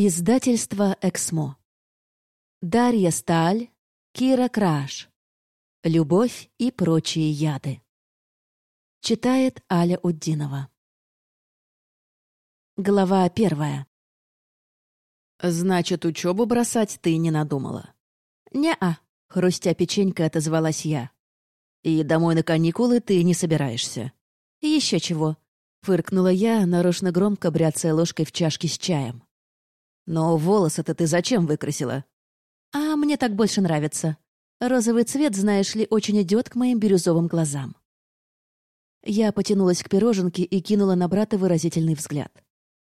Издательство «Эксмо». Дарья Сталь, Кира Краш. Любовь и прочие яды. Читает Аля Уддинова. Глава первая. «Значит, учебу бросать ты не надумала?» «Не-а», — хрустя печенькой отозвалась я. «И домой на каникулы ты не собираешься?» «Еще чего», — фыркнула я, нарочно громко бряцая ложкой в чашке с чаем. «Но волосы-то ты зачем выкрасила?» «А мне так больше нравится. Розовый цвет, знаешь ли, очень идет к моим бирюзовым глазам». Я потянулась к пироженке и кинула на брата выразительный взгляд.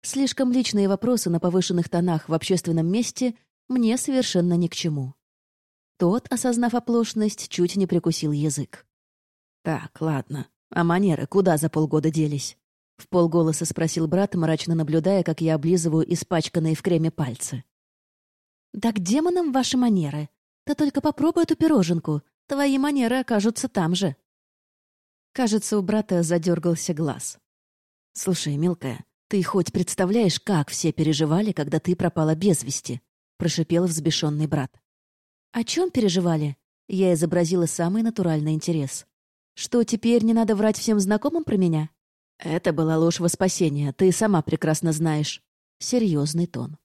Слишком личные вопросы на повышенных тонах в общественном месте мне совершенно ни к чему. Тот, осознав оплошность, чуть не прикусил язык. «Так, ладно. А манеры куда за полгода делись?» В полголоса спросил брат, мрачно наблюдая, как я облизываю испачканные в креме пальцы. «Да к демонам ваши манеры. Ты только попробуй эту пироженку. Твои манеры окажутся там же». Кажется, у брата задергался глаз. «Слушай, мелкая, ты хоть представляешь, как все переживали, когда ты пропала без вести?» — прошипел взбешенный брат. «О чем переживали?» Я изобразила самый натуральный интерес. «Что, теперь не надо врать всем знакомым про меня?» Это была ложь во спасение, ты сама прекрасно знаешь. Серьезный тон.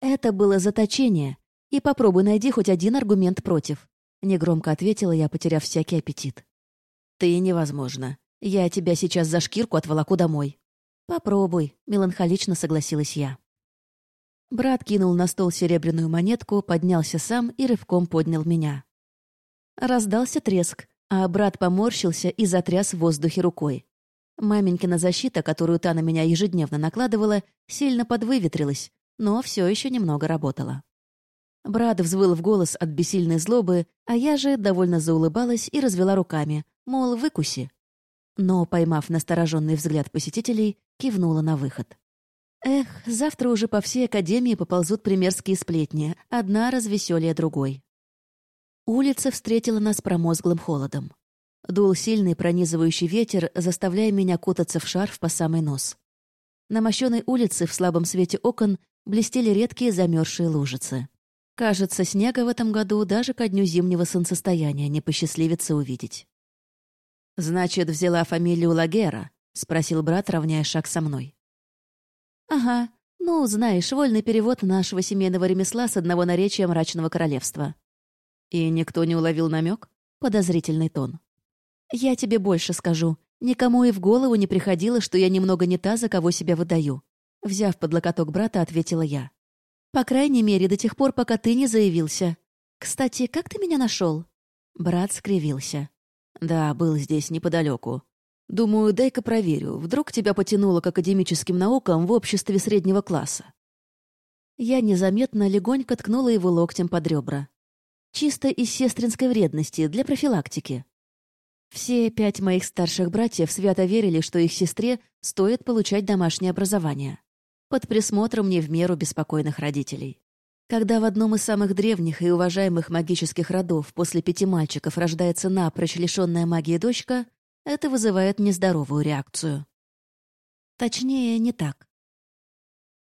Это было заточение. И попробуй найди хоть один аргумент против. Негромко ответила я, потеряв всякий аппетит. Ты невозможно. Я тебя сейчас за шкирку отволоку домой. Попробуй, меланхолично согласилась я. Брат кинул на стол серебряную монетку, поднялся сам и рывком поднял меня. Раздался треск, а брат поморщился и затряс в воздухе рукой. Маменькина защита, которую та на меня ежедневно накладывала, сильно подвыветрилась, но все еще немного работала. Брат взвыл в голос от бессильной злобы, а я же довольно заулыбалась и развела руками, мол, выкуси. Но, поймав настороженный взгляд посетителей, кивнула на выход. Эх, завтра уже по всей академии поползут примерские сплетни, одна развеселее другой. Улица встретила нас промозглым холодом. Дул сильный пронизывающий ветер, заставляя меня кутаться в шарф по самый нос. На мощенной улице в слабом свете окон блестели редкие замерзшие лужицы. Кажется, снега в этом году даже ко дню зимнего солнцестояния не посчастливится увидеть. «Значит, взяла фамилию Лагера?» — спросил брат, равняя шаг со мной. «Ага. Ну, знаешь, вольный перевод нашего семейного ремесла с одного наречия мрачного королевства». «И никто не уловил намек? Подозрительный тон. «Я тебе больше скажу. Никому и в голову не приходило, что я немного не та, за кого себя выдаю». Взяв под локоток брата, ответила я. «По крайней мере, до тех пор, пока ты не заявился. Кстати, как ты меня нашел? Брат скривился. «Да, был здесь неподалеку. Думаю, дай-ка проверю. Вдруг тебя потянуло к академическим наукам в обществе среднего класса». Я незаметно легонько ткнула его локтем под ребра. Чисто из сестринской вредности, для профилактики. Все пять моих старших братьев свято верили, что их сестре стоит получать домашнее образование. Под присмотром не в меру беспокойных родителей. Когда в одном из самых древних и уважаемых магических родов после пяти мальчиков рождается напрочь лишенная магии дочка, это вызывает нездоровую реакцию. Точнее, не так.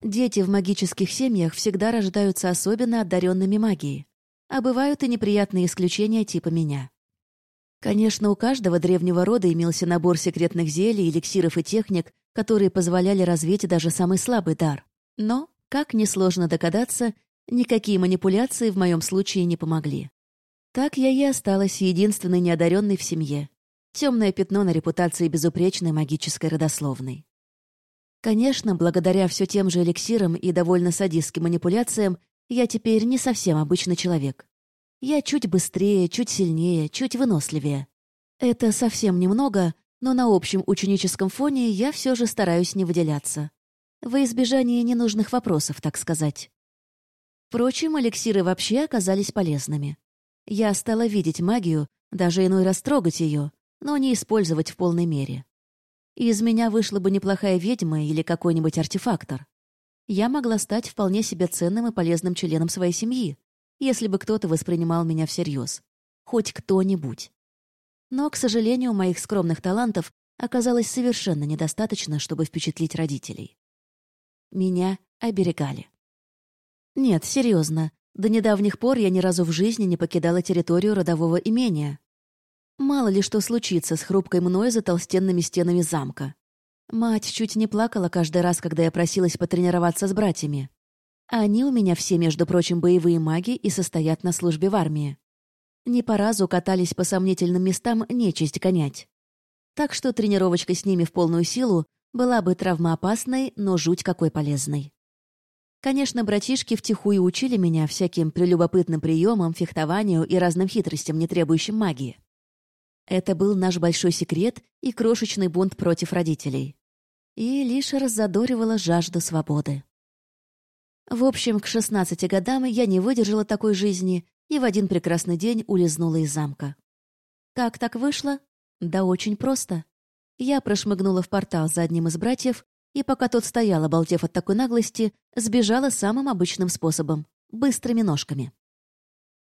Дети в магических семьях всегда рождаются особенно одаренными магией, а бывают и неприятные исключения типа меня. Конечно, у каждого древнего рода имелся набор секретных зелий, эликсиров и техник, которые позволяли развить даже самый слабый дар. Но, как несложно догадаться, никакие манипуляции в моем случае не помогли. Так я и осталась единственной неодаренной в семье. Темное пятно на репутации безупречной магической родословной. Конечно, благодаря все тем же эликсирам и довольно садистским манипуляциям, я теперь не совсем обычный человек. Я чуть быстрее, чуть сильнее, чуть выносливее. Это совсем немного, но на общем ученическом фоне я все же стараюсь не выделяться. Во избежание ненужных вопросов, так сказать. Впрочем, эликсиры вообще оказались полезными. Я стала видеть магию, даже иной раз ее, но не использовать в полной мере. Из меня вышла бы неплохая ведьма или какой-нибудь артефактор. Я могла стать вполне себе ценным и полезным членом своей семьи, если бы кто-то воспринимал меня всерьез. Хоть кто-нибудь. Но, к сожалению, моих скромных талантов оказалось совершенно недостаточно, чтобы впечатлить родителей. Меня оберегали. Нет, серьезно. До недавних пор я ни разу в жизни не покидала территорию родового имения. Мало ли что случится с хрупкой мной за толстенными стенами замка. Мать чуть не плакала каждый раз, когда я просилась потренироваться с братьями. Они у меня все, между прочим, боевые маги и состоят на службе в армии. Не по разу катались по сомнительным местам нечисть гонять. Так что тренировочка с ними в полную силу была бы травмоопасной, но жуть какой полезной. Конечно, братишки втихую учили меня всяким прелюбопытным приемам, фехтованию и разным хитростям, не требующим магии. Это был наш большой секрет и крошечный бунт против родителей. И лишь раззадоривала жажду свободы. В общем, к 16 годам я не выдержала такой жизни и в один прекрасный день улизнула из замка. Как так вышло? Да очень просто. Я прошмыгнула в портал за одним из братьев, и пока тот стоял, обалдев от такой наглости, сбежала самым обычным способом — быстрыми ножками.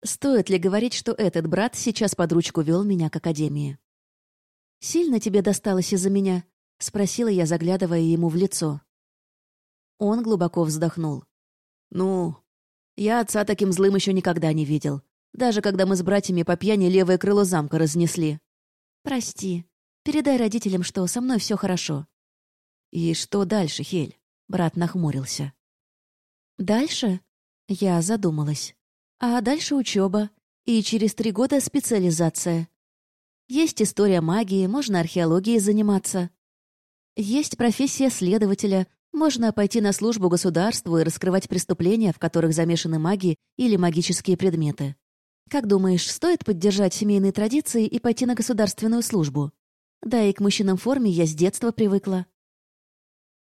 Стоит ли говорить, что этот брат сейчас под ручку вел меня к академии? «Сильно тебе досталось из-за меня?» — спросила я, заглядывая ему в лицо. Он глубоко вздохнул. «Ну, я отца таким злым еще никогда не видел. Даже когда мы с братьями по пьяни левое крыло замка разнесли. «Прости. Передай родителям, что со мной все хорошо». «И что дальше, Хель?» Брат нахмурился. «Дальше?» Я задумалась. «А дальше учеба. И через три года специализация. Есть история магии, можно археологией заниматься. Есть профессия следователя, можно пойти на службу государству и раскрывать преступления, в которых замешаны маги или магические предметы. Как думаешь, стоит поддержать семейные традиции и пойти на государственную службу? Да и к мужчинам в форме я с детства привыкла.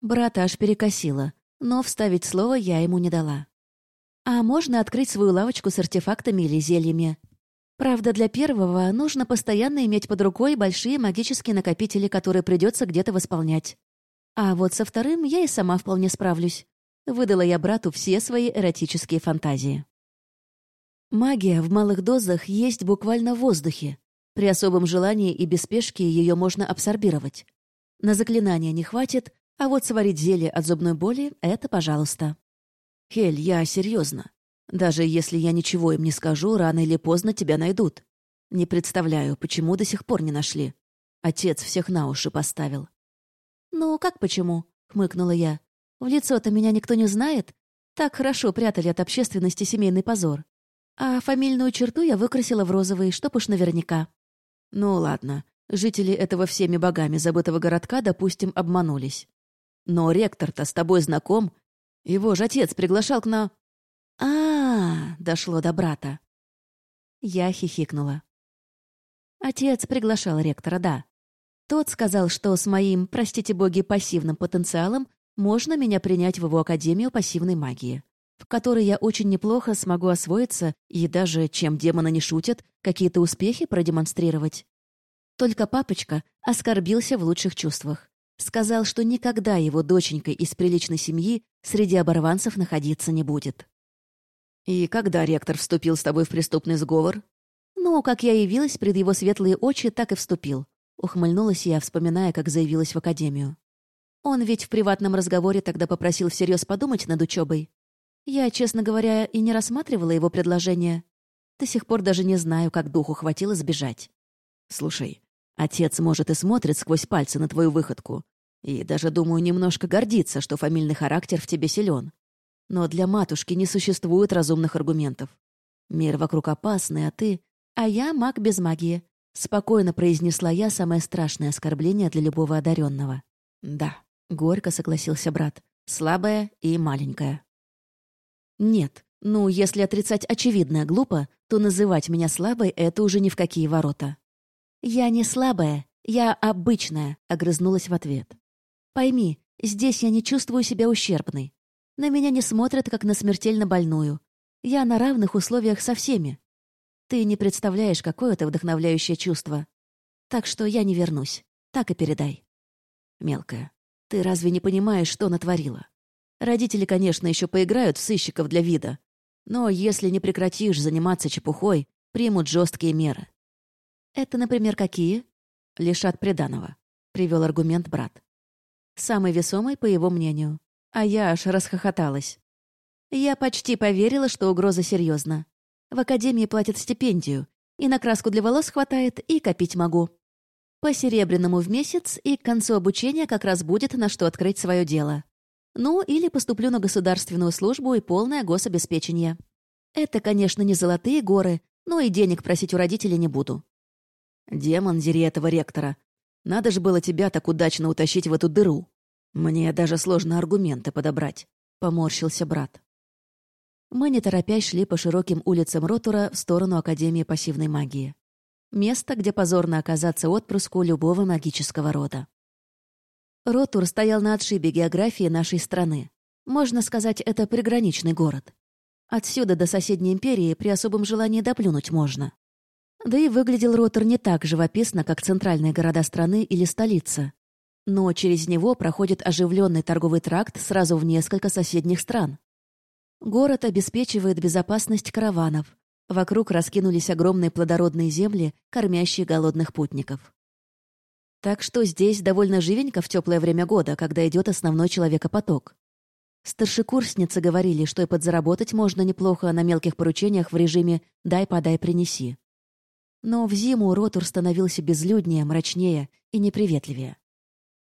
Брата аж перекосила, но вставить слово я ему не дала. А можно открыть свою лавочку с артефактами или зельями. Правда, для первого нужно постоянно иметь под рукой большие магические накопители, которые придется где-то восполнять. А вот со вторым я и сама вполне справлюсь. Выдала я брату все свои эротические фантазии. Магия в малых дозах есть буквально в воздухе. При особом желании и без спешки ее можно абсорбировать. На заклинание не хватит, а вот сварить зелье от зубной боли — это пожалуйста. «Хель, я серьезно. Даже если я ничего им не скажу, рано или поздно тебя найдут. Не представляю, почему до сих пор не нашли. Отец всех на уши поставил». «Ну, как почему?» — хмыкнула я. «В лицо-то меня никто не знает. Так хорошо прятали от общественности семейный позор. А фамильную черту я выкрасила в розовый, чтоб уж наверняка. Ну ладно, жители этого всеми богами забытого городка, допустим, обманулись. Но ректор-то с тобой знаком. Его же отец приглашал к на... а, -а, -а дошло до брата. Я хихикнула. Отец приглашал ректора, да. Тот сказал, что с моим, простите боги, пассивным потенциалом можно меня принять в его Академию пассивной магии в которой я очень неплохо смогу освоиться и даже, чем демоны не шутят, какие-то успехи продемонстрировать. Только папочка оскорбился в лучших чувствах. Сказал, что никогда его доченькой из приличной семьи среди оборванцев находиться не будет. «И когда ректор вступил с тобой в преступный сговор?» «Ну, как я явилась пред его светлые очи, так и вступил», — ухмыльнулась я, вспоминая, как заявилась в академию. Он ведь в приватном разговоре тогда попросил всерьез подумать над учебой. Я, честно говоря, и не рассматривала его предложение. До сих пор даже не знаю, как духу хватило сбежать. Слушай, отец, может, и смотрит сквозь пальцы на твою выходку. И даже, думаю, немножко гордится, что фамильный характер в тебе силен. Но для матушки не существует разумных аргументов. Мир вокруг опасный, а ты... А я маг без магии. Спокойно произнесла я самое страшное оскорбление для любого одаренного. Да, горько согласился брат. Слабая и маленькая. Нет, ну, если отрицать очевидное глупо, то называть меня слабой — это уже ни в какие ворота. «Я не слабая, я обычная», — огрызнулась в ответ. «Пойми, здесь я не чувствую себя ущербной. На меня не смотрят, как на смертельно больную. Я на равных условиях со всеми. Ты не представляешь, какое это вдохновляющее чувство. Так что я не вернусь. Так и передай». «Мелкая, ты разве не понимаешь, что натворила? Родители, конечно, еще поиграют в сыщиков для вида. Но если не прекратишь заниматься чепухой, примут жесткие меры. Это, например, какие? Лишат приданого. Привел аргумент брат. Самый весомый, по его мнению. А я аж расхохоталась. Я почти поверила, что угроза серьезна. В академии платят стипендию, и на краску для волос хватает, и копить могу. По серебряному в месяц, и к концу обучения как раз будет на что открыть свое дело. Ну, или поступлю на государственную службу и полное гособеспечение. Это, конечно, не золотые горы, но и денег просить у родителей не буду. Демон, дери этого ректора. Надо же было тебя так удачно утащить в эту дыру. Мне даже сложно аргументы подобрать. Поморщился брат. Мы, не торопясь, шли по широким улицам Ротура в сторону Академии пассивной магии. Место, где позорно оказаться отпрыску любого магического рода. Ротур стоял на отшибе географии нашей страны. Можно сказать, это приграничный город. Отсюда до соседней империи при особом желании доплюнуть можно. Да и выглядел Ротор не так живописно, как центральные города страны или столица. Но через него проходит оживленный торговый тракт сразу в несколько соседних стран. Город обеспечивает безопасность караванов. Вокруг раскинулись огромные плодородные земли, кормящие голодных путников. Так что здесь довольно живенько в теплое время года, когда идет основной человекопоток. Старшекурсницы говорили, что и подзаработать можно неплохо на мелких поручениях в режиме «дай, подай, принеси». Но в зиму Ротур становился безлюднее, мрачнее и неприветливее.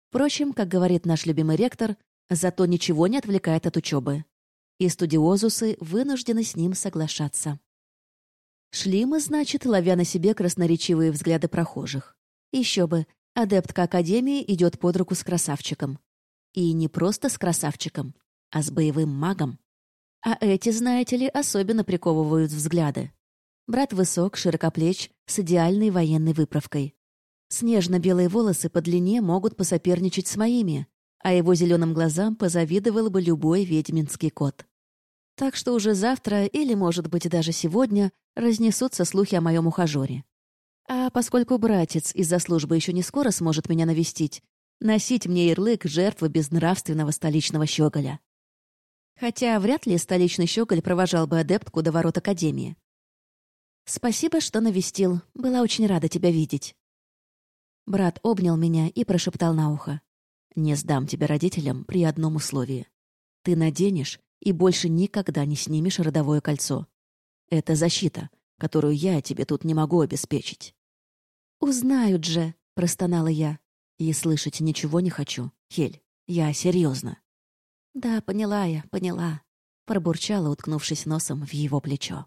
Впрочем, как говорит наш любимый ректор, зато ничего не отвлекает от учебы. И студиозусы вынуждены с ним соглашаться. Шли мы, значит, ловя на себе красноречивые взгляды прохожих. Еще бы, адептка Академии идет под руку с красавчиком. И не просто с красавчиком, а с боевым магом. А эти, знаете ли, особенно приковывают взгляды. Брат высок, широкоплеч, с идеальной военной выправкой. Снежно-белые волосы по длине могут посоперничать с моими, а его зеленым глазам позавидовал бы любой ведьминский кот. Так что уже завтра, или, может быть, даже сегодня, разнесутся слухи о моем ухажере. А поскольку братец из-за службы еще не скоро сможет меня навестить, носить мне ярлык жертвы безнравственного столичного щеголя. Хотя вряд ли столичный щеголь провожал бы адептку до ворот Академии. «Спасибо, что навестил. Была очень рада тебя видеть». Брат обнял меня и прошептал на ухо. «Не сдам тебя родителям при одном условии. Ты наденешь и больше никогда не снимешь родовое кольцо. Это защита, которую я тебе тут не могу обеспечить». «Узнают же», — простонала я. «И слышать ничего не хочу, Хель. Я серьезно. «Да, поняла я, поняла», — пробурчала, уткнувшись носом в его плечо.